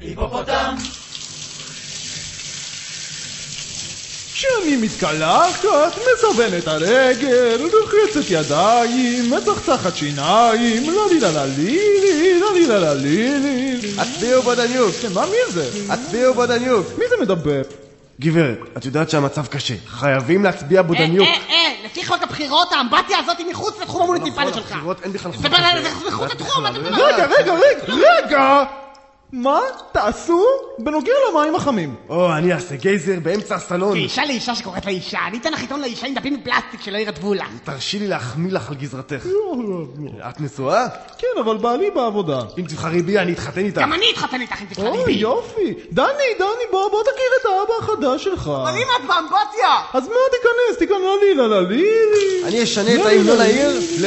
היפופוטם! כשאני מתקלחת, את הרגל, רוחצת ידיים, מצחצחת שיניים, לא לי לה לה לי לי, לא לי לה לה לי לי. הצביעו בדניוק! כן, מה, מי זה? הצביעו בדניוק! מי זה מדבר? גברת, את יודעת שהמצב קשה. חייבים להצביע בודניוק. אה, אה, אה, לפי חוק הבחירות, האמבטיה הזאת היא מחוץ לתחום המוניציפלי שלך. הבחירות אין בכלל חוק זה מחוץ לתחום, מה אתה מדבר? רגע, רגע, רגע, רגע! מה תעשו בנוגע למים החמים? או, אני אעשה גייזר באמצע הסלון. כאישה לאישה שקוראת לאישה, אני אתן לך עיתון לאישה עם דפים מפלסטיק שלא ירטבו לה. תרשי לי להחמיא לך על גזרתך. את נשואה? כן, אבל בעלי בעבודה. אם תבחרי בי, אני אתחתן איתך. גם אני אתחתן איתך אם תבחרי אוי, בי. יופי. דני, דני, בוא, בוא תכיר את האבא החדש שלך. אבל אם את באמבטיה! אז מה תיכנס? תיכנס לי לה לה לי לי. אני אשנה את ההמנון העיר ל...